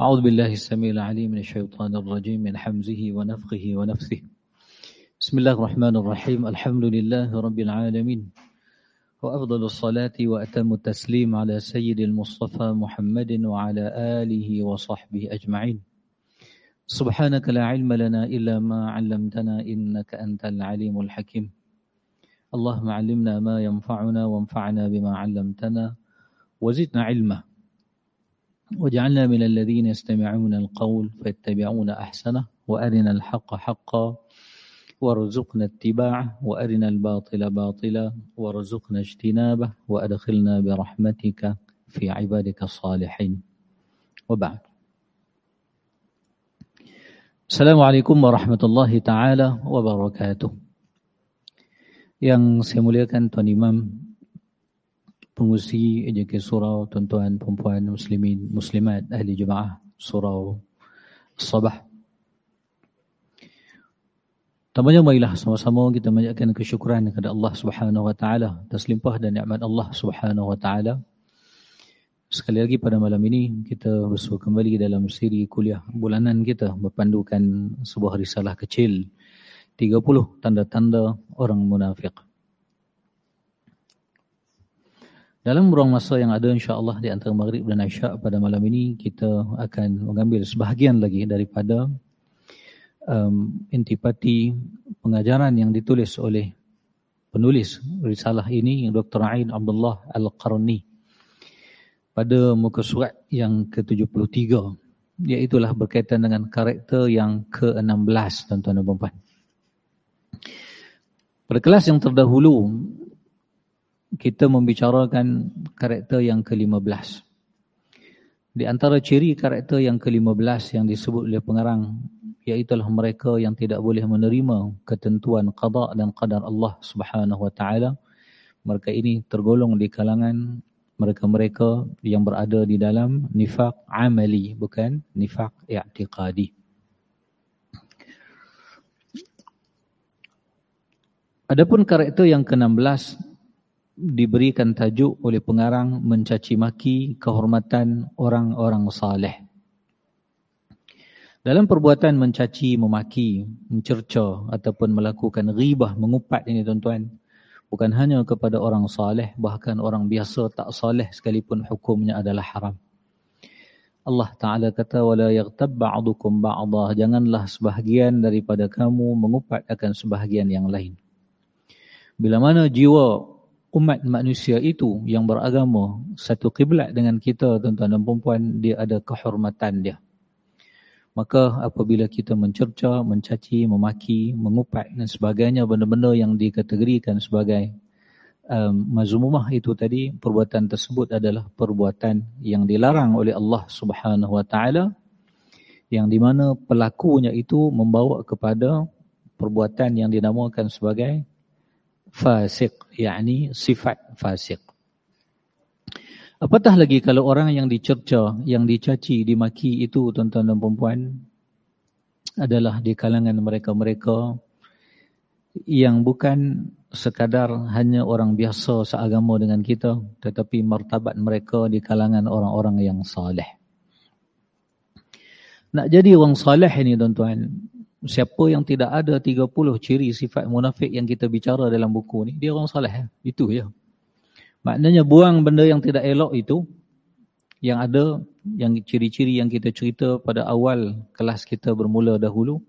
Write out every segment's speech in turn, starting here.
أعوذ بالله السميع العليم من الشيطان الرجيم من حمزه ونفخه ونفثه بسم الله الرحمن الرحيم. الحمد لله رب العالمين. وأفضل الصلاة وأتم التسليم على سيد المصطفى محمد وعلى آله وصحبه أجمعين. سبحانك لا علم لنا إلا ما علمتنا إنك أنت العليم الحكيم. اللهم علمنا ما ينفعنا وانفعنا بما علمتنا وزدنا علما. واجعلنا من الذين يستمعون القول فيتبعون أحسنه وأرنا الحق حقا وارزقنا اتباعه وأرنا الباطل باطلا وارزقنا اجتنابه وأدخلنا برحمتك في عبادك الصالحين. وبعد. السلام عليكم ورحمة الله تعالى وبركاته. Yang saya muliakan Tuan Imam pengusi JK Surau tuan-tuan perempuan muslimin muslimat ahli jemaah Surau Sabah. Tambahnya marilah sama-sama kita menjaga kesyukuran kepada Allah Subhanahu wa taala atas limpah dan nikmat Allah Subhanahu wa taala. Sekali lagi pada malam ini kita bersua kembali dalam siri kuliah bulanan kita berpandukan sebuah risalah kecil 30 tanda-tanda orang munafik. Dalam ruang masa yang ada insya-Allah di antara maghrib dan isyak pada malam ini kita akan mengambil sebahagian lagi daripada um, intipati pengajaran yang ditulis oleh penulis risalah ini Dr. Ain Abdullah Al-Qarni pada muka surat yang ke-73 iaitulah berkaitan dengan karakter yang ke-16 tuan-tuan dan puan Pada kelas yang terdahulu kita membicarakan karakter yang ke-15. Di antara ciri karakter yang ke-15 yang disebut oleh pengarang iaitulah mereka yang tidak boleh menerima ketentuan qada dan qadar Allah Subhanahu wa taala. Mereka ini tergolong di kalangan mereka-mereka yang berada di dalam nifaq amali bukan nifaq i'tiqadi. Adapun karakter yang ke-16 diberikan tajuk oleh pengarang mencaci maki kehormatan orang-orang saleh. Dalam perbuatan mencaci, memaki, mencerca ataupun melakukan ghibah, mengupat ini tuan-tuan, bukan hanya kepada orang saleh, bahkan orang biasa tak saleh sekalipun hukumnya adalah haram. Allah Taala kata wala yaghtab ba'dukum ba'dha, janganlah sebahagian daripada kamu mengupat akan sebahagian yang lain. Bila mana jiwa umat manusia itu yang beragama satu kiblat dengan kita tuan-tuan dan puan dia ada kehormatan dia. Maka apabila kita mencerca, mencaci, memaki, mengupat dan sebagainya benda-benda yang dikategorikan sebagai um, mazmumah itu tadi perbuatan tersebut adalah perbuatan yang dilarang oleh Allah Subhanahu wa taala yang di mana pelakunya itu membawa kepada perbuatan yang dinamakan sebagai fasik, yakni sifat fasik. Apatah lagi kalau orang yang dicerca, yang dicaci, dimaki itu tuan-tuan dan perempuan adalah di kalangan mereka-mereka yang bukan sekadar hanya orang biasa seagama dengan kita tetapi martabat mereka di kalangan orang-orang yang saleh. Nak jadi orang saleh ini tuan-tuan, siapa yang tidak ada 30 ciri sifat munafik yang kita bicara dalam buku ni, dia orang saleh. Ya? Itu ya. Maknanya buang benda yang tidak elok itu, yang ada, yang ciri-ciri yang kita cerita pada awal kelas kita bermula dahulu,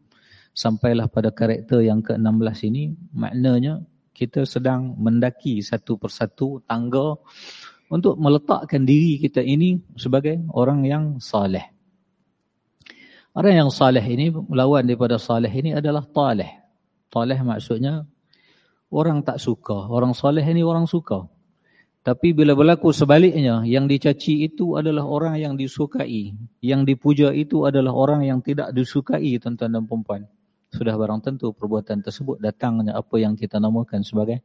sampailah pada karakter yang ke-16 ini, maknanya kita sedang mendaki satu persatu tangga untuk meletakkan diri kita ini sebagai orang yang saleh. Orang yang saleh ini, lawan daripada saleh ini adalah taleh. Taleh maksudnya orang tak suka. Orang saleh ini orang suka. Tapi bila berlaku sebaliknya, yang dicaci itu adalah orang yang disukai. Yang dipuja itu adalah orang yang tidak disukai, tuan-tuan dan perempuan. Sudah barang tentu perbuatan tersebut datangnya apa yang kita namakan sebagai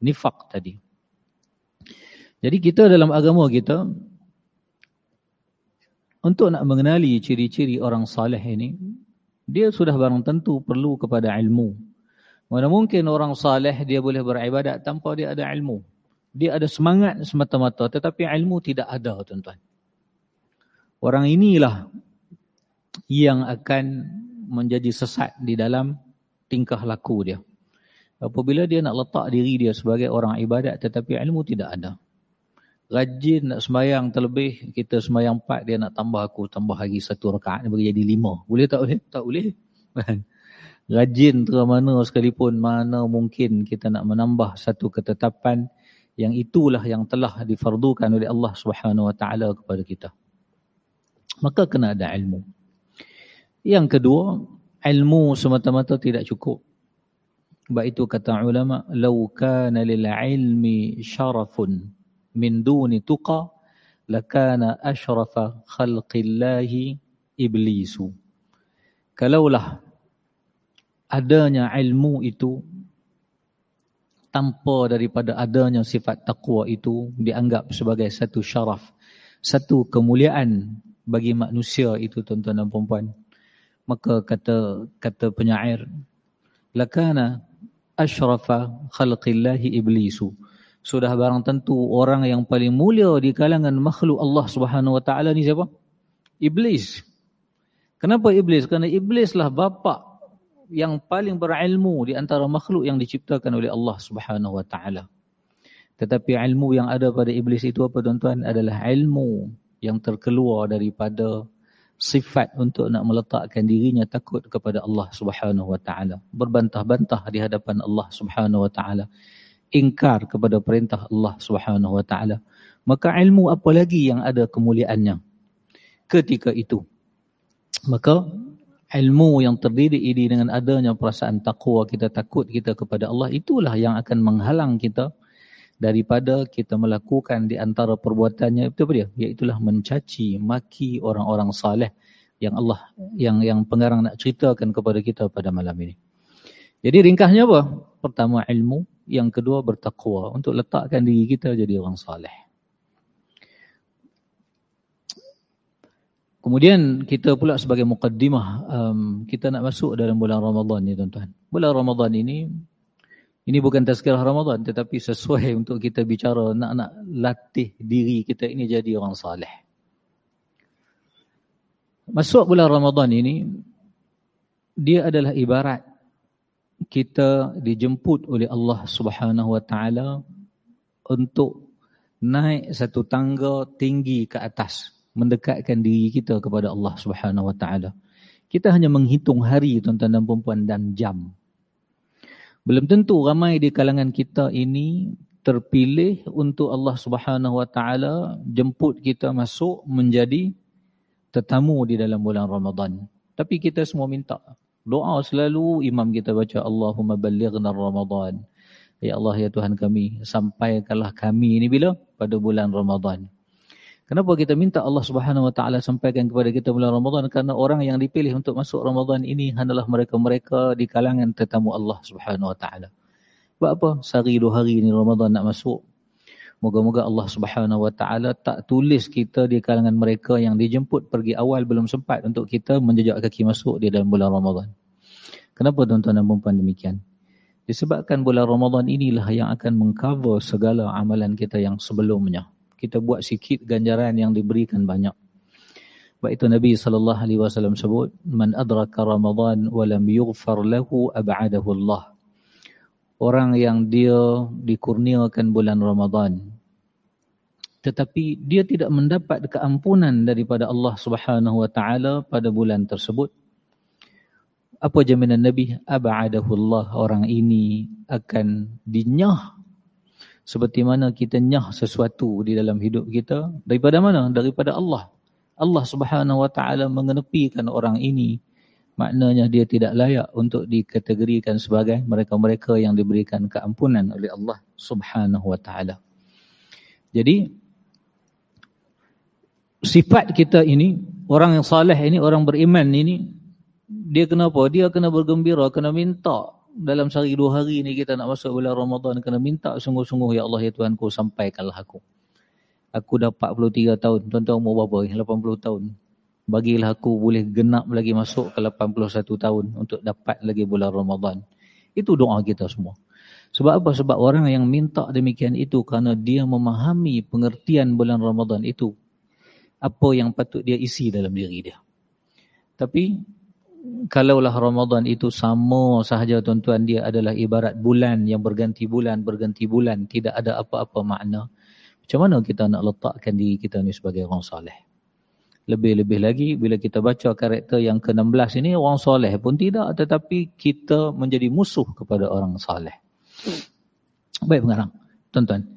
nifak tadi. Jadi kita dalam agama kita, untuk nak mengenali ciri-ciri orang saleh ini, dia sudah barang tentu perlu kepada ilmu. Mana mungkin orang saleh dia boleh beribadat tanpa dia ada ilmu. Dia ada semangat semata-mata tetapi ilmu tidak ada tuan-tuan. Orang inilah yang akan menjadi sesat di dalam tingkah laku dia. Apabila dia nak letak diri dia sebagai orang ibadat tetapi ilmu tidak ada. Rajin nak sembahyang terlebih, kita sembahyang empat, dia nak tambah aku, tambah lagi satu rakaat, dia bagi jadi lima. Boleh tak boleh? Tak boleh. Rajin ke mana sekalipun, mana mungkin kita nak menambah satu ketetapan yang itulah yang telah difardukan oleh Allah Subhanahu Wa Taala kepada kita. Maka kena ada ilmu. Yang kedua, ilmu semata-mata tidak cukup. Sebab itu kata ulama, "Lau kana lil ilmi syarafun min duni tuqa, lakana ashrafa khalqillahi iblisu." Kalaulah adanya ilmu itu tanpa daripada adanya sifat taqwa itu dianggap sebagai satu syaraf, satu kemuliaan bagi manusia itu tuan-tuan dan puan-puan maka kata kata penyair lakana asyrafa khalqillahi iblisu sudah barang tentu orang yang paling mulia di kalangan makhluk Allah Subhanahu wa taala ni siapa? Iblis. Kenapa iblis? Kerana iblislah bapa yang paling berilmu di antara makhluk yang diciptakan oleh Allah Subhanahu wa taala. Tetapi ilmu yang ada pada iblis itu apa tuan-tuan? Adalah ilmu yang terkeluar daripada sifat untuk nak meletakkan dirinya takut kepada Allah Subhanahu wa taala. Berbantah-bantah di hadapan Allah Subhanahu wa taala ingkar kepada perintah Allah Subhanahu wa taala maka ilmu apa lagi yang ada kemuliaannya ketika itu maka ilmu yang terdiri ini dengan adanya perasaan takwa kita takut kita kepada Allah itulah yang akan menghalang kita daripada kita melakukan di antara perbuatannya itu apa dia iaitulah mencaci maki orang-orang saleh yang Allah yang yang pengarang nak ceritakan kepada kita pada malam ini. Jadi ringkasnya apa? Pertama ilmu, yang kedua bertakwa untuk letakkan diri kita jadi orang saleh. Kemudian kita pula sebagai mukaddimah um, kita nak masuk dalam bulan Ramadan ni tuan-tuan. Bulan Ramadan ini ini bukan tazkirah Ramadan tetapi sesuai untuk kita bicara nak-nak latih diri kita ini jadi orang saleh. Masuk bulan Ramadan ini dia adalah ibarat kita dijemput oleh Allah Subhanahu wa taala untuk naik satu tangga tinggi ke atas mendekatkan diri kita kepada Allah Subhanahu wa taala. Kita hanya menghitung hari tuan-tuan dan puan-puan dan jam. Belum tentu ramai di kalangan kita ini terpilih untuk Allah Subhanahu Wa Taala jemput kita masuk menjadi tetamu di dalam bulan Ramadan. Tapi kita semua minta doa selalu imam kita baca Allahumma ballighna Ramadan. Ya Allah ya Tuhan kami sampaikanlah kami ini bila pada bulan Ramadan. Kenapa kita minta Allah Subhanahu Wa Taala sampaikan kepada kita bulan Ramadan? Karena orang yang dipilih untuk masuk Ramadan ini hanyalah mereka-mereka di kalangan tetamu Allah Subhanahu Wa Taala. Sebab apa? Sehari dua hari ini Ramadan nak masuk. Moga-moga Allah Subhanahu Wa Taala tak tulis kita di kalangan mereka yang dijemput pergi awal belum sempat untuk kita menjejak kaki masuk di dalam bulan Ramadan. Kenapa tuan-tuan dan puan demikian? Disebabkan bulan Ramadan inilah yang akan mengcover segala amalan kita yang sebelumnya kita buat sikit ganjaran yang diberikan banyak. Sebab itu Nabi wasallam sebut, "Man adraka Ramadan wa lam yughfar lahu ab'adahu Allah." Orang yang dia dikurniakan bulan Ramadan tetapi dia tidak mendapat keampunan daripada Allah Subhanahu wa taala pada bulan tersebut. Apa jaminan Nabi? Ab'adahu Allah orang ini akan dinyah. Seperti mana kita nyah sesuatu di dalam hidup kita? Daripada mana? Daripada Allah. Allah Subhanahu wa taala mengenepikan orang ini. Maknanya dia tidak layak untuk dikategorikan sebagai mereka-mereka yang diberikan keampunan oleh Allah Subhanahu wa taala. Jadi sifat kita ini orang yang saleh ini orang beriman ini dia kenapa dia kena bergembira kena minta dalam sehari dua hari ni kita nak masuk bulan Ramadan kena minta sungguh-sungguh ya Allah ya Tuhanku sampaikanlah aku. Aku dah 43 tahun, tuan-tuan umur berapa? 80 tahun. Bagilah aku boleh genap lagi masuk ke 81 tahun untuk dapat lagi bulan Ramadan. Itu doa kita semua. Sebab apa? Sebab orang yang minta demikian itu kerana dia memahami pengertian bulan Ramadan itu. Apa yang patut dia isi dalam diri dia. Tapi kalaulah Ramadan itu sama sahaja tuan-tuan dia adalah ibarat bulan yang berganti bulan, berganti bulan. Tidak ada apa-apa makna. Macam mana kita nak letakkan diri kita ni sebagai orang saleh? Lebih-lebih lagi bila kita baca karakter yang ke-16 ini orang soleh pun tidak tetapi kita menjadi musuh kepada orang soleh. Baik pengarang, tuan-tuan.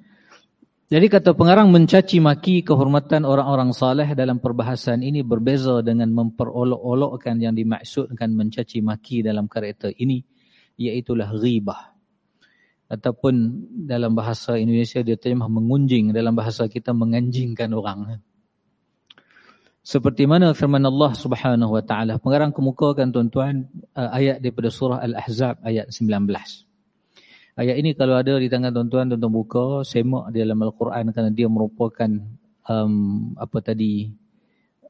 Jadi kata pengarang mencaci maki kehormatan orang-orang saleh dalam perbahasan ini berbeza dengan memperolok-olokkan yang dimaksudkan mencaci maki dalam karakter ini iaitulah ghibah. Ataupun dalam bahasa Indonesia dia terjemah mengunjing, dalam bahasa kita menganjingkan orang. Seperti mana firman Allah Subhanahu wa taala. Pengarang kemukakan tuan-tuan uh, ayat daripada surah Al-Ahzab ayat 19. Ayat ini kalau ada di tangan tuan-tuan tuan-tuan buka semak di dalam Al-Quran kerana dia merupakan um, apa tadi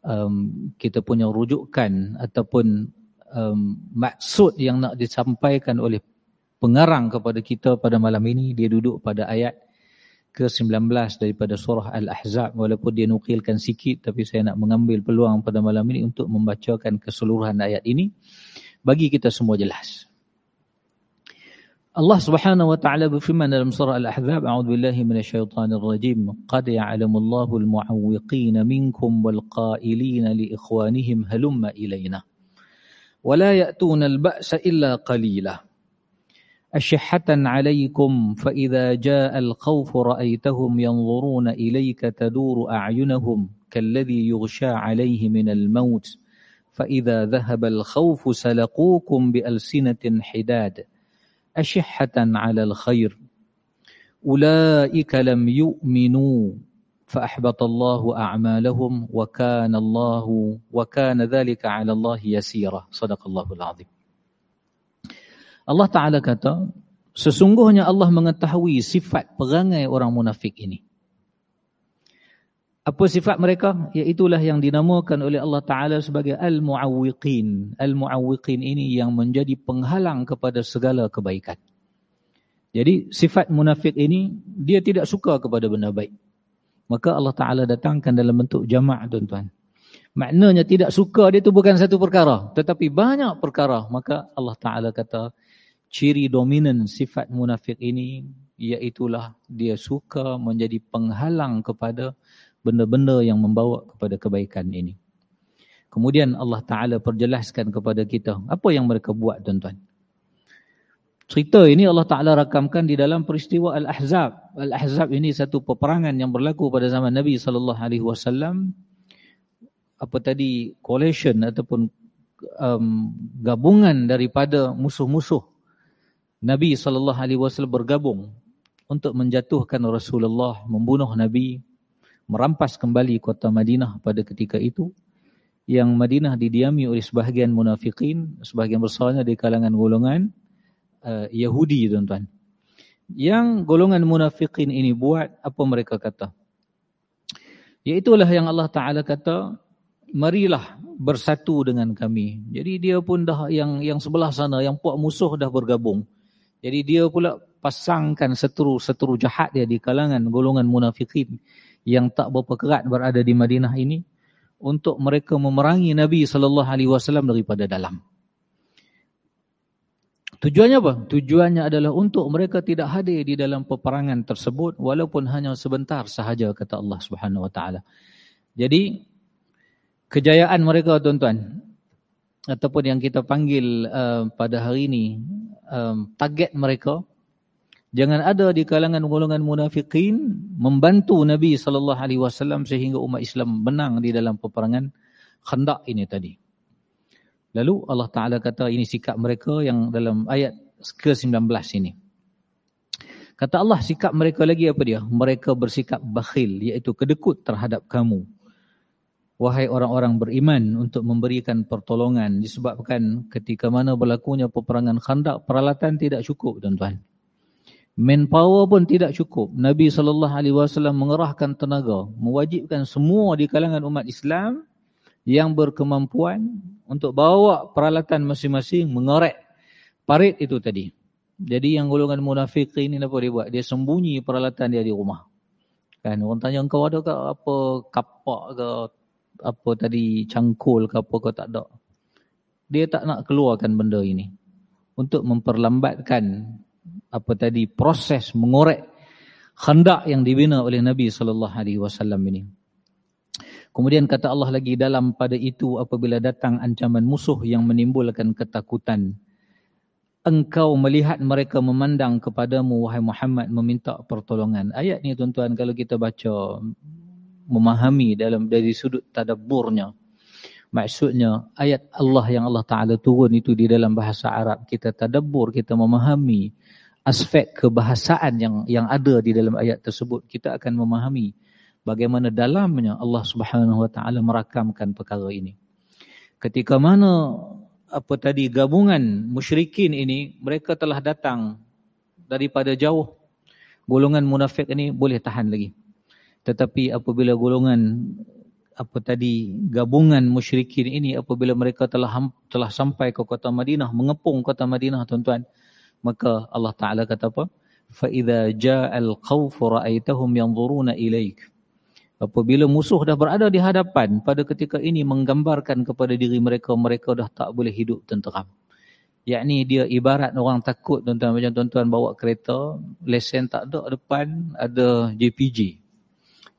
um, kita punya rujukan ataupun um, maksud yang nak disampaikan oleh pengarang kepada kita pada malam ini. Dia duduk pada ayat ke-19 daripada surah Al-Ahzab. Walaupun dia nukilkan sikit tapi saya nak mengambil peluang pada malam ini untuk membacakan keseluruhan ayat ini. Bagi kita semua jelas. الله سبحانه وتعالى في لم المصر الأحزاب. أعوذ بالله من الشيطان الرجيم. قد يعلم الله المعوقين منكم والقائلين لإخوانهم هلم إلينا. ولا يأتون البأس إلا قليلا. أشحة عليكم فإذا جاء الخوف رأيتهم ينظرون إليك تدور أعينهم كالذي يغشى عليه من الموت. فإذا ذهب الخوف سلقوكم بألسنة حداد. ashihatan 'ala al-khair ulaika lam yu'minu fa ahbata Allahu a'malahum wa kana Allahu wa kana dhalika 'ala Allah yasira sadaqallahu al-'azim Allah taala kata sesungguhnya Allah mengetahui sifat perangai orang munafik ini. Apa sifat mereka? Iaitulah yang dinamakan oleh Allah Ta'ala sebagai Al-Mu'awwiqin. Al-Mu'awwiqin ini yang menjadi penghalang kepada segala kebaikan. Jadi sifat munafik ini, dia tidak suka kepada benda baik. Maka Allah Ta'ala datangkan dalam bentuk jama' tuan-tuan. Maknanya tidak suka dia itu bukan satu perkara. Tetapi banyak perkara. Maka Allah Ta'ala kata, ciri dominan sifat munafik ini iaitulah dia suka menjadi penghalang kepada benda-benda yang membawa kepada kebaikan ini. Kemudian Allah Ta'ala perjelaskan kepada kita apa yang mereka buat tuan-tuan. Cerita ini Allah Ta'ala rakamkan di dalam peristiwa Al-Ahzab. Al-Ahzab ini satu peperangan yang berlaku pada zaman Nabi SAW. Apa tadi, coalition ataupun um, gabungan daripada musuh-musuh Nabi SAW bergabung untuk menjatuhkan Rasulullah, membunuh Nabi, merampas kembali kota Madinah pada ketika itu. Yang Madinah didiami oleh sebahagian munafikin, sebahagian besarnya di kalangan golongan uh, Yahudi tuan-tuan. Yang golongan munafikin ini buat, apa mereka kata? Iaitulah yang Allah Ta'ala kata, marilah bersatu dengan kami. Jadi dia pun dah yang yang sebelah sana, yang puak musuh dah bergabung. Jadi dia pula pasangkan seteru-seteru jahat dia di kalangan golongan munafikin yang tak berapa kerat berada di Madinah ini untuk mereka memerangi Nabi sallallahu alaihi wasallam daripada dalam. Tujuannya apa? Tujuannya adalah untuk mereka tidak hadir di dalam peperangan tersebut walaupun hanya sebentar sahaja kata Allah Subhanahu wa taala. Jadi kejayaan mereka tuan-tuan ataupun yang kita panggil uh, pada hari ini um, target mereka jangan ada di kalangan golongan munafikin membantu Nabi wasallam sehingga umat Islam menang di dalam peperangan Khandaq ini tadi. Lalu Allah Taala kata ini sikap mereka yang dalam ayat ke-19 ini. Kata Allah sikap mereka lagi apa dia? Mereka bersikap bakhil iaitu kedekut terhadap kamu. Wahai orang-orang beriman untuk memberikan pertolongan disebabkan ketika mana berlakunya peperangan khandak, peralatan tidak cukup tuan-tuan. Manpower pun tidak cukup. Nabi SAW mengerahkan tenaga, mewajibkan semua di kalangan umat Islam yang berkemampuan untuk bawa peralatan masing-masing mengorek parit itu tadi. Jadi yang golongan munafik ini apa dia buat? Dia sembunyi peralatan dia di rumah. Kan orang tanya engkau ada ke apa kapak ke apa tadi cangkul ke apa kau tak ada. dia tak nak keluarkan benda ini untuk memperlambatkan apa tadi proses mengorek khandak yang dibina oleh Nabi sallallahu alaihi wasallam ini. Kemudian kata Allah lagi dalam pada itu apabila datang ancaman musuh yang menimbulkan ketakutan engkau melihat mereka memandang kepadamu wahai Muhammad meminta pertolongan. Ayat ni tuan-tuan kalau kita baca memahami dalam dari sudut tadabburnya Maksudnya ayat Allah yang Allah Ta'ala turun itu di dalam bahasa Arab. Kita tadabbur, kita memahami aspek kebahasaan yang yang ada di dalam ayat tersebut. Kita akan memahami bagaimana dalamnya Allah Subhanahu Wa Ta'ala merakamkan perkara ini. Ketika mana apa tadi gabungan musyrikin ini mereka telah datang daripada jauh golongan munafik ini boleh tahan lagi tetapi apabila golongan apa tadi gabungan musyrikin ini apabila mereka telah telah sampai ke kota Madinah mengepung kota Madinah tuan-tuan maka Allah Taala kata apa fa idza ja'al khawf ra'aitahum yanzuruna ilaik apabila musuh dah berada di hadapan pada ketika ini menggambarkan kepada diri mereka mereka dah tak boleh hidup tenteram yakni dia ibarat orang takut tuan-tuan macam tuan-tuan bawa kereta lesen tak ada depan ada JPG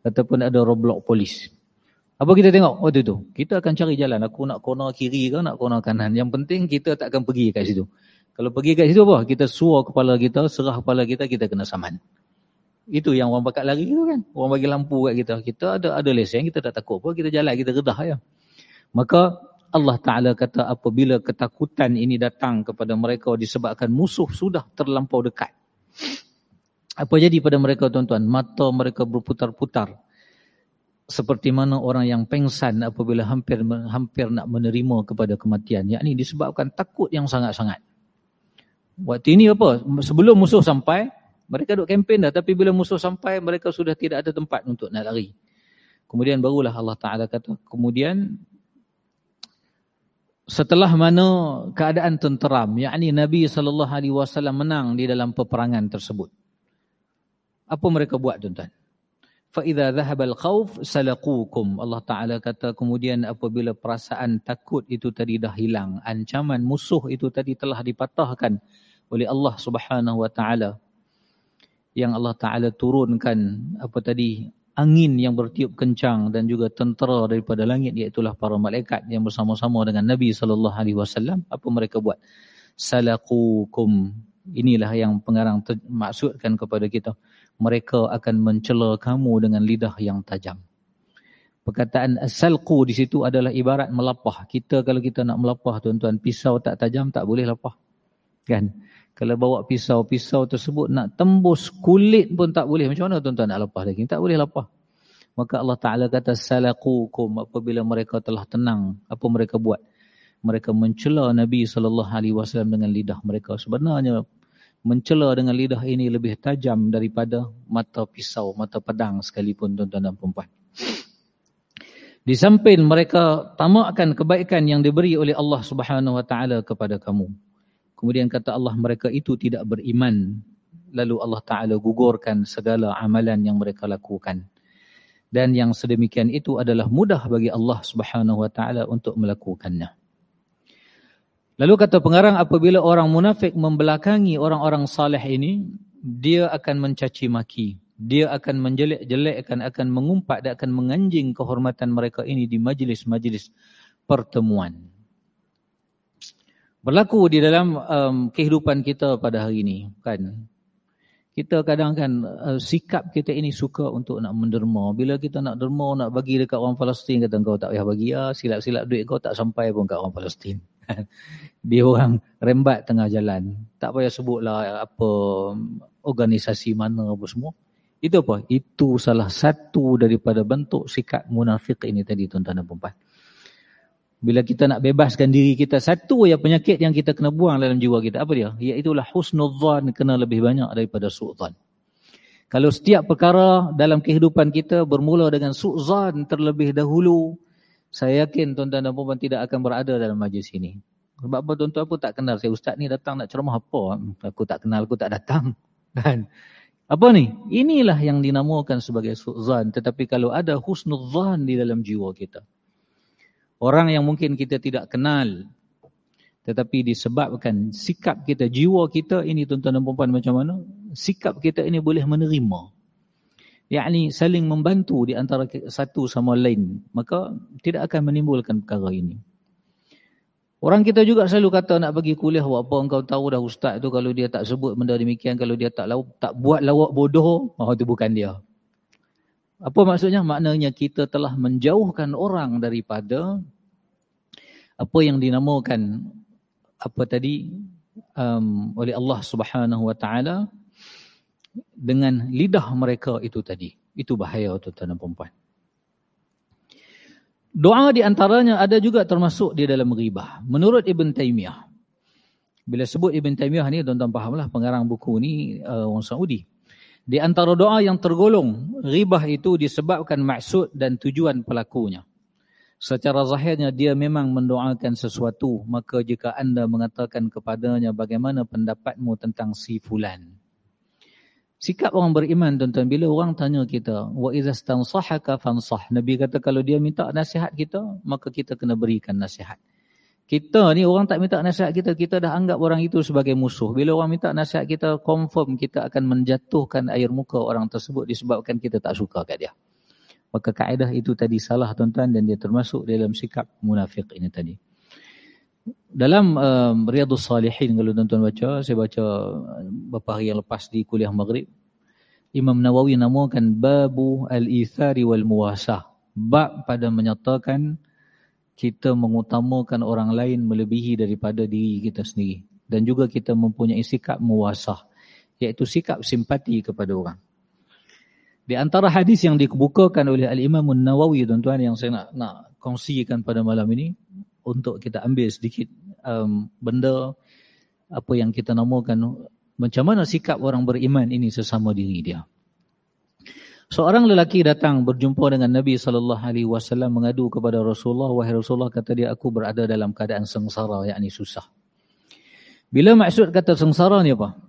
ataupun ada roadblock polis apa kita tengok waktu tu? Kita akan cari jalan. Aku nak corner kiri ke nak corner kanan. Yang penting kita tak akan pergi kat situ. Kalau pergi kat situ apa? Kita suar kepala kita, serah kepala kita, kita kena saman. Itu yang orang bakat lari tu kan. Orang bagi lampu kat kita. Kita ada ada lesen, kita tak takut apa. Kita jalan, kita redah ya. Maka Allah Ta'ala kata apabila ketakutan ini datang kepada mereka disebabkan musuh sudah terlampau dekat. Apa jadi pada mereka tuan-tuan? Mata mereka berputar-putar seperti mana orang yang pengsan apabila hampir hampir nak menerima kepada kematian yakni disebabkan takut yang sangat-sangat waktu ini apa? Sebelum musuh sampai mereka duk kempen dah. Tapi bila musuh sampai mereka sudah tidak ada tempat untuk nak lari. Kemudian barulah Allah taala kata kemudian setelah mana keadaan tenteram yakni Nabi wasallam menang di dalam peperangan tersebut. Apa mereka buat tuan-tuan? Fa idza dhahaba al-khauf salaqukum. Allah taala kata kemudian apabila perasaan takut itu tadi dah hilang ancaman musuh itu tadi telah dipatahkan oleh Allah Subhanahu wa taala yang Allah taala turunkan apa tadi angin yang bertiup kencang dan juga tentera daripada langit iaitu para malaikat yang bersama-sama dengan Nabi sallallahu alaihi wasallam apa mereka buat salaqukum inilah yang pengarang maksudkan kepada kita mereka akan mencela kamu dengan lidah yang tajam. Perkataan asalku di situ adalah ibarat melapah. Kita kalau kita nak melapah tuan-tuan, pisau tak tajam tak boleh lapah. Kan? Kalau bawa pisau, pisau tersebut nak tembus kulit pun tak boleh. Macam mana tuan-tuan nak lapah lagi? Tak boleh lapah. Maka Allah Ta'ala kata, Salakukum apabila mereka telah tenang. Apa mereka buat? Mereka mencela Nabi SAW dengan lidah mereka. Sebenarnya mencela dengan lidah ini lebih tajam daripada mata pisau, mata pedang sekalipun tuan-tuan dan perempuan. Di samping mereka tamakkan kebaikan yang diberi oleh Allah Subhanahu Wa Taala kepada kamu. Kemudian kata Allah mereka itu tidak beriman. Lalu Allah Taala gugurkan segala amalan yang mereka lakukan. Dan yang sedemikian itu adalah mudah bagi Allah Subhanahu Wa Taala untuk melakukannya. Lalu kata pengarang apabila orang munafik membelakangi orang-orang saleh ini, dia akan mencaci maki. Dia akan menjelek-jelekkan, akan mengumpat dan akan menganjing kehormatan mereka ini di majlis-majlis pertemuan. Berlaku di dalam um, kehidupan kita pada hari ini. kan? Kita kadang kan uh, sikap kita ini suka untuk nak menderma. Bila kita nak derma, nak bagi dekat orang Palestin, kata kau tak payah bagi. Ya, silap-silap duit kau tak sampai pun kat orang Palestin. dia orang rembat tengah jalan. Tak payah sebutlah apa organisasi mana apa semua. Itu apa? Itu salah satu daripada bentuk sikap munafik ini tadi tuan-tuan dan puan Bila kita nak bebaskan diri kita, satu ya penyakit yang kita kena buang dalam jiwa kita. Apa dia? Iaitulah husnudzan kena lebih banyak daripada su'zan. Kalau setiap perkara dalam kehidupan kita bermula dengan su'zan terlebih dahulu, saya yakin tuan-tuan dan puan tidak akan berada dalam majlis ini. Sebab apa tuan-tuan pun tak kenal saya ustaz ni datang nak ceramah apa? Aku tak kenal, aku tak datang. Kan? Apa ni? Inilah yang dinamakan sebagai su'zan. Tetapi kalau ada husnudzan di dalam jiwa kita. Orang yang mungkin kita tidak kenal. Tetapi disebabkan sikap kita, jiwa kita ini tuan-tuan dan puan macam mana? Sikap kita ini boleh menerima. Yakni saling membantu di antara satu sama lain. Maka tidak akan menimbulkan perkara ini. Orang kita juga selalu kata nak pergi kuliah apa engkau tahu dah ustaz tu kalau dia tak sebut benda demikian kalau dia tak tak buat lawak bodoh oh itu bukan dia. Apa maksudnya? Maknanya kita telah menjauhkan orang daripada apa yang dinamakan apa tadi um, oleh Allah Subhanahu wa taala dengan lidah mereka itu tadi. Itu bahaya tuan-tuan dan puan Doa di antaranya ada juga termasuk di dalam ribah. Menurut Ibn Taymiyah. Bila sebut Ibn Taymiyah ni, tuan-tuan fahamlah pengarang buku ni uh, orang Saudi. Di antara doa yang tergolong, ribah itu disebabkan maksud dan tujuan pelakunya. Secara zahirnya dia memang mendoakan sesuatu, maka jika anda mengatakan kepadanya bagaimana pendapatmu tentang si fulan. Sikap orang beriman tuan-tuan bila orang tanya kita wa stansahaka fansah Nabi kata kalau dia minta nasihat kita maka kita kena berikan nasihat. Kita ni orang tak minta nasihat kita kita dah anggap orang itu sebagai musuh. Bila orang minta nasihat kita confirm kita akan menjatuhkan air muka orang tersebut disebabkan kita tak suka kat dia. Maka kaedah itu tadi salah tuan-tuan dan dia termasuk dalam sikap munafik ini tadi. Dalam um, Riyadus Salihin kalau tuan-tuan baca, saya baca beberapa hari yang lepas di kuliah Maghrib. Imam Nawawi namakan Babu Al-Ithari Wal-Muwasah. Bab pada menyatakan kita mengutamakan orang lain melebihi daripada diri kita sendiri. Dan juga kita mempunyai sikap muwasah. Iaitu sikap simpati kepada orang. Di antara hadis yang dibukakan oleh Al-Imam Nawawi tuan-tuan yang saya nak, nak kongsikan pada malam ini untuk kita ambil sedikit um, benda apa yang kita namakan macam mana sikap orang beriman ini sesama diri dia. Seorang lelaki datang berjumpa dengan Nabi sallallahu alaihi wasallam mengadu kepada Rasulullah wahai Rasulullah kata dia aku berada dalam keadaan sengsara yakni susah. Bila maksud kata sengsara ni apa?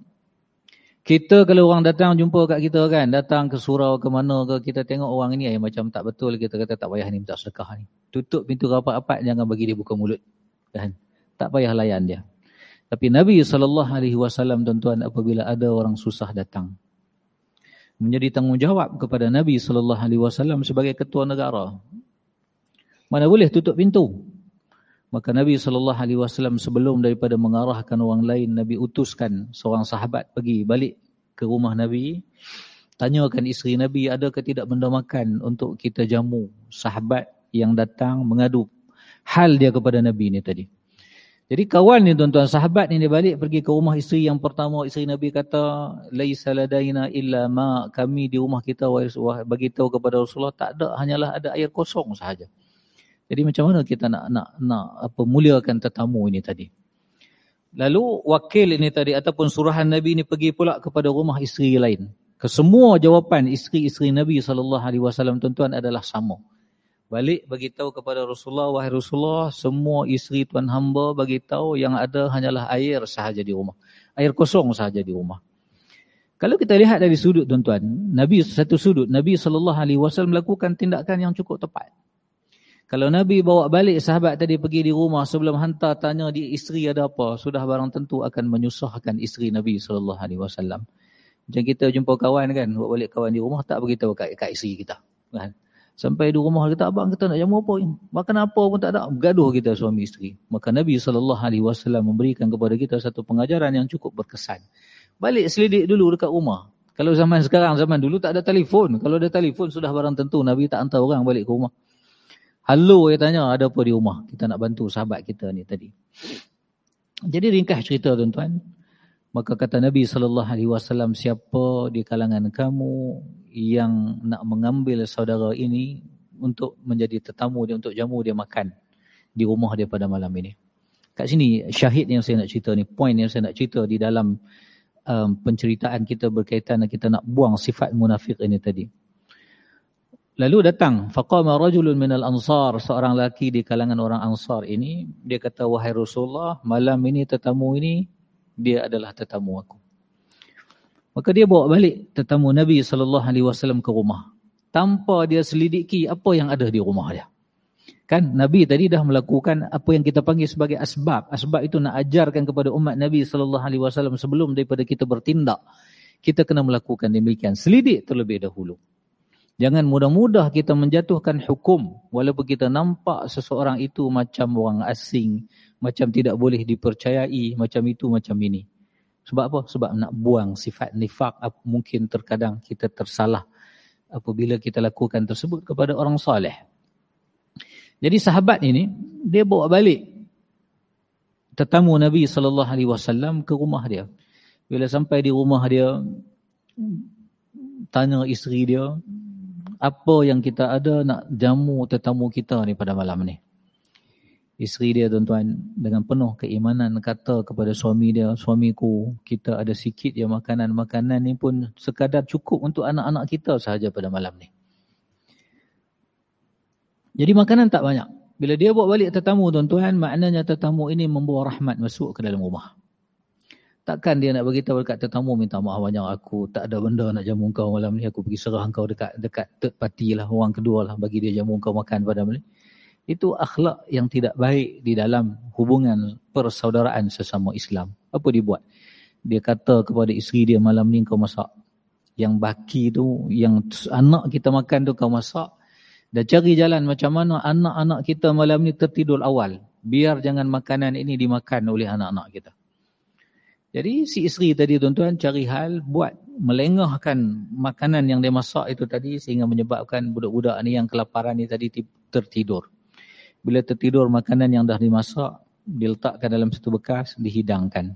Kita kalau orang datang jumpa kat kita kan, datang ke surau ke mana ke, kita tengok orang ni eh, macam tak betul, kita kata tak payah ni minta sedekah ni. Tutup pintu rapat-rapat, jangan bagi dia buka mulut. Kan? Tak payah layan dia. Tapi Nabi SAW tuan-tuan apabila ada orang susah datang. Menjadi tanggungjawab kepada Nabi SAW sebagai ketua negara. Mana boleh tutup pintu. Maka Nabi SAW sebelum daripada mengarahkan orang lain, Nabi utuskan seorang sahabat pergi balik ke rumah Nabi. Tanyakan isteri Nabi, adakah tidak benda makan untuk kita jamu sahabat yang datang mengadu hal dia kepada Nabi ni tadi. Jadi kawan ni tuan-tuan, sahabat ni dia balik pergi ke rumah isteri yang pertama. Isteri Nabi kata, Laisa ladaina illa ma kami di rumah kita bagi tahu kepada Rasulullah tak ada, hanyalah ada air kosong sahaja. Jadi macam mana kita nak nak nak apa muliakan tetamu ini tadi? Lalu wakil ini tadi ataupun surahan Nabi ini pergi pula kepada rumah isteri lain. Kesemua jawapan isteri-isteri Nabi SAW tuan-tuan adalah sama. Balik bagi tahu kepada Rasulullah, wahai Rasulullah, semua isteri tuan hamba bagi tahu yang ada hanyalah air sahaja di rumah. Air kosong sahaja di rumah. Kalau kita lihat dari sudut tuan-tuan, Nabi satu sudut, Nabi SAW melakukan tindakan yang cukup tepat. Kalau Nabi bawa balik sahabat tadi pergi di rumah sebelum hantar tanya di isteri ada apa, sudah barang tentu akan menyusahkan isteri Nabi sallallahu alaihi wasallam. Macam kita jumpa kawan kan, bawa balik kawan di rumah tak beritahu kat, kat isteri kita. Kan? Sampai di rumah kita abang kita nak jamu apa? Makan apa pun tak ada. Gaduh kita suami isteri. Maka Nabi wasallam memberikan kepada kita satu pengajaran yang cukup berkesan. Balik selidik dulu dekat rumah. Kalau zaman sekarang, zaman dulu tak ada telefon. Kalau ada telefon sudah barang tentu Nabi tak hantar orang balik ke rumah. Halo dia tanya ada apa di rumah. Kita nak bantu sahabat kita ni tadi. Jadi ringkas cerita tuan-tuan. Maka kata Nabi SAW, siapa di kalangan kamu yang nak mengambil saudara ini untuk menjadi tetamu dia, untuk jamu dia makan di rumah dia pada malam ini. Kat sini syahid yang saya nak cerita ni, point yang saya nak cerita di dalam um, penceritaan kita berkaitan kita nak buang sifat munafik ini tadi. Lalu datang faqama rajulun minal ansar seorang lelaki di kalangan orang ansar ini dia kata wahai Rasulullah malam ini tetamu ini dia adalah tetamu aku. Maka dia bawa balik tetamu Nabi wasallam ke rumah tanpa dia selidiki apa yang ada di rumah dia. Kan Nabi tadi dah melakukan apa yang kita panggil sebagai asbab. Asbab itu nak ajarkan kepada umat Nabi wasallam sebelum daripada kita bertindak. Kita kena melakukan demikian. Selidik terlebih dahulu. Jangan mudah-mudah kita menjatuhkan hukum walaupun kita nampak seseorang itu macam orang asing, macam tidak boleh dipercayai, macam itu macam ini. Sebab apa? Sebab nak buang sifat nifak mungkin terkadang kita tersalah apabila kita lakukan tersebut kepada orang soleh. Jadi sahabat ini dia bawa balik tetamu Nabi sallallahu alaihi wasallam ke rumah dia. Bila sampai di rumah dia tanya isteri dia apa yang kita ada nak jamu tetamu kita ni pada malam ni. Isteri dia tuan-tuan dengan penuh keimanan kata kepada suami dia, suamiku kita ada sikit ya makanan-makanan ni pun sekadar cukup untuk anak-anak kita sahaja pada malam ni. Jadi makanan tak banyak. Bila dia bawa balik tetamu tuan-tuan, maknanya tetamu ini membawa rahmat masuk ke dalam rumah. Takkan dia nak beritahu dekat tetamu minta maaf banyak aku tak ada benda nak jamu kau malam ni aku pergi serah kau dekat dekat third party lah orang kedua lah bagi dia jamu kau makan pada malam ni. Itu akhlak yang tidak baik di dalam hubungan persaudaraan sesama Islam. Apa dia buat? Dia kata kepada isteri dia malam ni kau masak. Yang baki tu, yang anak kita makan tu kau masak. Dan cari jalan macam mana anak-anak kita malam ni tertidur awal. Biar jangan makanan ini dimakan oleh anak-anak kita. Jadi si isteri tadi tuan-tuan cari hal buat melengahkan makanan yang dia masak itu tadi sehingga menyebabkan budak-budak ni yang kelaparan ni tadi tertidur. Bila tertidur makanan yang dah dimasak diletakkan dalam satu bekas dihidangkan.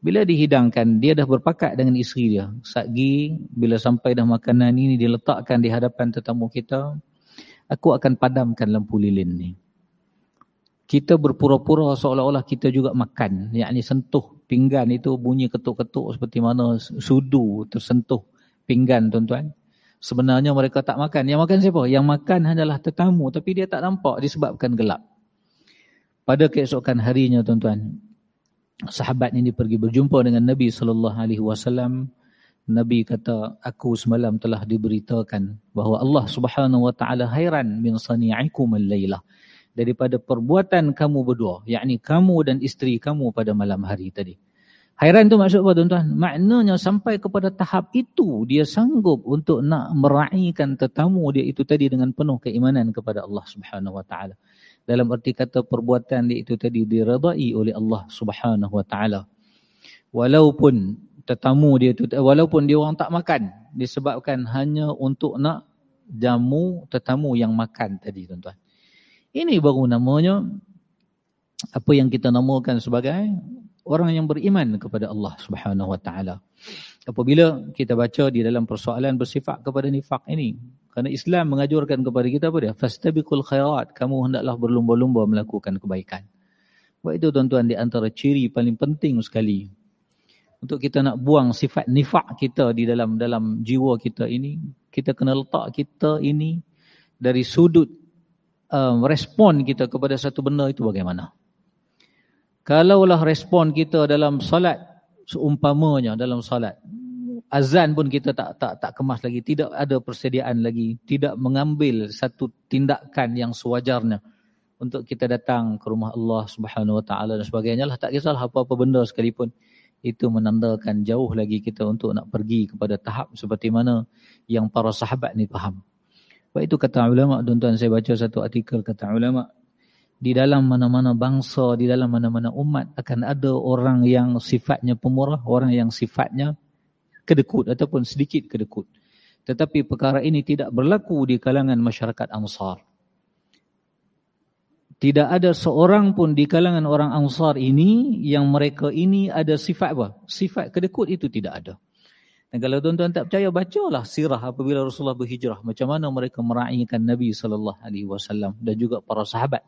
Bila dihidangkan dia dah berpakat dengan isteri dia. Satgi bila sampai dah makanan ini diletakkan di hadapan tetamu kita aku akan padamkan lampu lilin ni. Kita berpura-pura seolah-olah kita juga makan. Yang ni sentuh pinggan itu bunyi ketuk-ketuk seperti mana sudu tersentuh pinggan tuan-tuan. Sebenarnya mereka tak makan. Yang makan siapa? Yang makan hanyalah tetamu tapi dia tak nampak disebabkan gelap. Pada keesokan harinya tuan-tuan, sahabat ini pergi berjumpa dengan Nabi wasallam Nabi kata, aku semalam telah diberitakan bahawa Allah ta'ala hairan min sani'ikum al-laylah. Daripada perbuatan kamu berdua, yakni kamu dan isteri kamu pada malam hari tadi. Hairan tu maksud apa tuan-tuan? Maknanya sampai kepada tahap itu, dia sanggup untuk nak meraihkan tetamu dia itu tadi dengan penuh keimanan kepada Allah subhanahu wa ta'ala. Dalam arti kata perbuatan dia itu tadi diradai oleh Allah subhanahu wa ta'ala. Walaupun tetamu dia tu walaupun dia orang tak makan disebabkan hanya untuk nak jamu tetamu yang makan tadi tuan-tuan. Ini baru namanya apa yang kita namakan sebagai orang yang beriman kepada Allah Subhanahu Wa Taala. Apabila kita baca di dalam persoalan bersifat kepada nifak ini, kerana Islam mengajarkan kepada kita apa dia? Fastabiqul khairat, kamu hendaklah berlumba-lumba melakukan kebaikan. Sebab itu tuan-tuan di antara ciri paling penting sekali untuk kita nak buang sifat nifak kita di dalam dalam jiwa kita ini kita kena letak kita ini dari sudut um, respon kita kepada satu benda itu bagaimana kalaulah respon kita dalam salat seumpamanya dalam salat azan pun kita tak tak tak kemas lagi tidak ada persediaan lagi tidak mengambil satu tindakan yang sewajarnya untuk kita datang ke rumah Allah Subhanahu Wa Taala dan sebagainya lah tak kisahlah apa-apa benda sekalipun itu menandakan jauh lagi kita untuk nak pergi kepada tahap seperti mana yang para sahabat ni faham. Sebab itu kata ulama, tuan-tuan saya baca satu artikel kata ulama, di dalam mana-mana bangsa, di dalam mana-mana umat akan ada orang yang sifatnya pemurah, orang yang sifatnya kedekut ataupun sedikit kedekut. Tetapi perkara ini tidak berlaku di kalangan masyarakat Ansar. Tidak ada seorang pun di kalangan orang Ansar ini yang mereka ini ada sifat apa? Sifat kedekut itu tidak ada. Dan kalau tuan-tuan tak percaya, bacalah sirah apabila Rasulullah berhijrah. Macam mana mereka meraihkan Nabi SAW dan juga para sahabat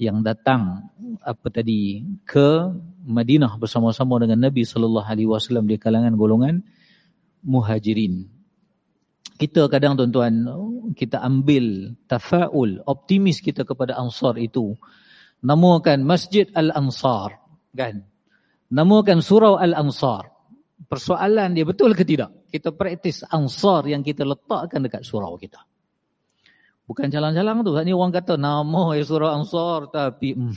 yang datang apa tadi ke Madinah bersama-sama dengan Nabi SAW di kalangan golongan muhajirin. Kita kadang tuan-tuan kita ambil tafaul optimis kita kepada ansar itu. Namakan masjid al-ansar kan? Namakan surau al-ansar. Persoalan dia betul ke tidak? Kita praktis ansar yang kita letakkan dekat surau kita Bukan jalan-jalan tu. Ini orang kata nama surah Ansar tapi hmm,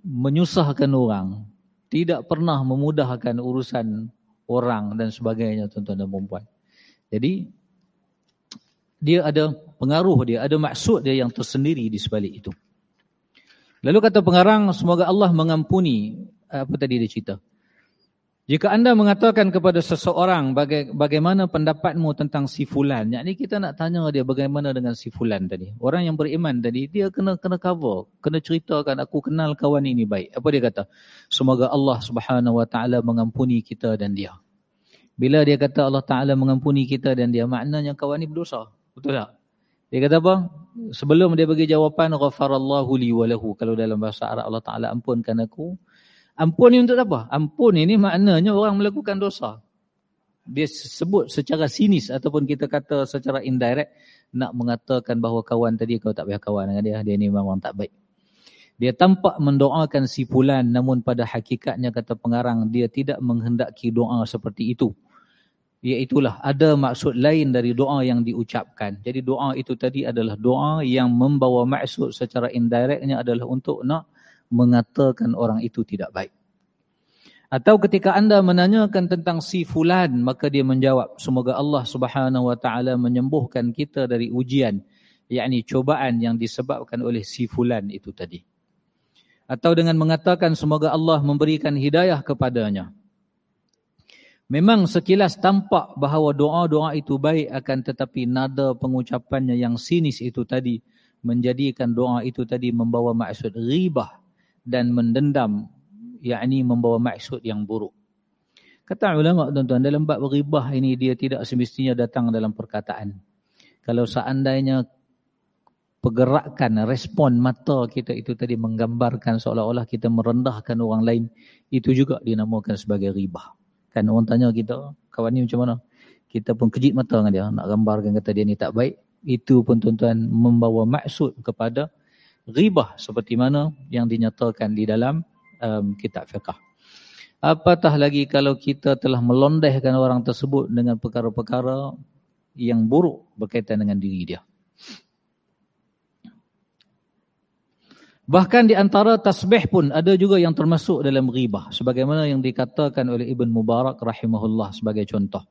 menyusahkan orang. Tidak pernah memudahkan urusan orang dan sebagainya tuan-tuan dan perempuan. Jadi dia ada pengaruh dia, ada maksud dia yang tersendiri di sebalik itu. Lalu kata pengarang, semoga Allah mengampuni apa tadi dia cerita. Jika anda mengatakan kepada seseorang baga bagaimana pendapatmu tentang si fulan, yakni kita nak tanya dia bagaimana dengan si fulan tadi. Orang yang beriman tadi, dia kena kena cover, kena ceritakan aku kenal kawan ini baik. Apa dia kata? Semoga Allah Subhanahu Wa Taala mengampuni kita dan dia. Bila dia kata Allah Taala mengampuni kita dan dia, maknanya kawan ini berdosa. Betul tak? Dia kata apa? Sebelum dia bagi jawapan ghafarallahu li wa lahu kalau dalam bahasa Arab Allah Taala ampunkan aku Ampun ni untuk apa? Ampun ini maknanya orang melakukan dosa. Dia sebut secara sinis ataupun kita kata secara indirect nak mengatakan bahawa kawan tadi kau tak payah kawan dengan dia. Dia ni memang tak baik. Dia tampak mendoakan si fulan namun pada hakikatnya kata pengarang dia tidak menghendaki doa seperti itu. Iaitulah ada maksud lain dari doa yang diucapkan. Jadi doa itu tadi adalah doa yang membawa maksud secara indirectnya adalah untuk nak mengatakan orang itu tidak baik. Atau ketika anda menanyakan tentang si fulan, maka dia menjawab, semoga Allah subhanahu wa ta'ala menyembuhkan kita dari ujian, yakni cobaan yang disebabkan oleh si fulan itu tadi. Atau dengan mengatakan semoga Allah memberikan hidayah kepadanya. Memang sekilas tampak bahawa doa-doa itu baik akan tetapi nada pengucapannya yang sinis itu tadi menjadikan doa itu tadi membawa maksud ribah dan mendendam yakni membawa maksud yang buruk. Kata ulama tuan-tuan dalam bab ribah ini dia tidak semestinya datang dalam perkataan. Kalau seandainya pergerakan respon mata kita itu tadi menggambarkan seolah-olah kita merendahkan orang lain itu juga dinamakan sebagai ribah. Kan orang tanya kita kawan ni macam mana? Kita pun kejit mata dengan dia nak gambarkan kata dia ni tak baik. Itu pun tuan-tuan membawa maksud kepada ribah seperti mana yang dinyatakan di dalam um, kitab fiqah. Apatah lagi kalau kita telah melondehkan orang tersebut dengan perkara-perkara yang buruk berkaitan dengan diri dia. Bahkan di antara tasbih pun ada juga yang termasuk dalam ribah. Sebagaimana yang dikatakan oleh Ibn Mubarak rahimahullah sebagai contoh.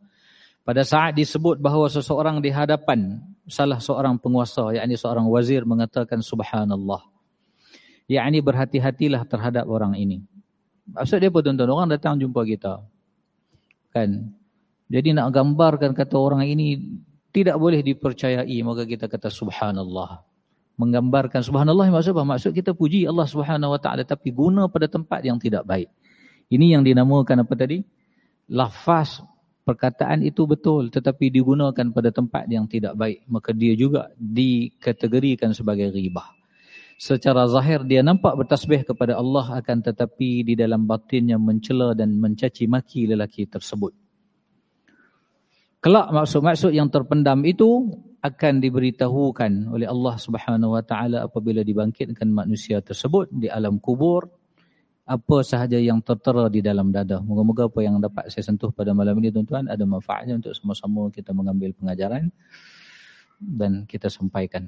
Pada saat disebut bahawa seseorang di hadapan salah seorang penguasa, yakni seorang wazir mengatakan subhanallah. Yakni berhati-hatilah terhadap orang ini. Maksud dia apa tuan-tuan? Orang datang jumpa kita. Kan? Jadi nak gambarkan kata orang ini tidak boleh dipercayai, maka kita kata subhanallah. Menggambarkan subhanallah maksud apa? Maksud kita puji Allah subhanahu wa ta'ala tapi guna pada tempat yang tidak baik. Ini yang dinamakan apa tadi? Lafaz perkataan itu betul tetapi digunakan pada tempat yang tidak baik. Maka dia juga dikategorikan sebagai ribah. Secara zahir dia nampak bertasbih kepada Allah akan tetapi di dalam batinnya mencela dan mencaci maki lelaki tersebut. Kelak maksud-maksud yang terpendam itu akan diberitahukan oleh Allah Subhanahu wa taala apabila dibangkitkan manusia tersebut di alam kubur apa sahaja yang tertera di dalam dada. Moga-moga apa yang dapat saya sentuh pada malam ini tuan-tuan ada manfaatnya untuk sama-sama kita mengambil pengajaran dan kita sampaikan.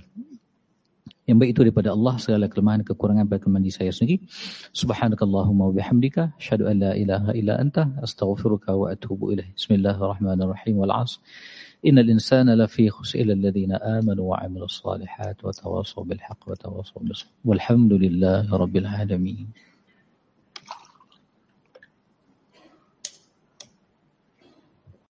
Yang baik itu daripada Allah segala kelemahan kekurangan berkenan di saya sendiri. Subhanakallahumma wa bihamdika asyhadu an la ilaha illa anta astaghfiruka wa atubu ilaik. Bismillahirrahmanirrahim wal 'asr. Innal insana lafi khusr illa alladhina amanu wa 'amilus salihat wa tawassaw bil haqq wa tawassaw bis sabr. Walhamdulillahirabbil alamin.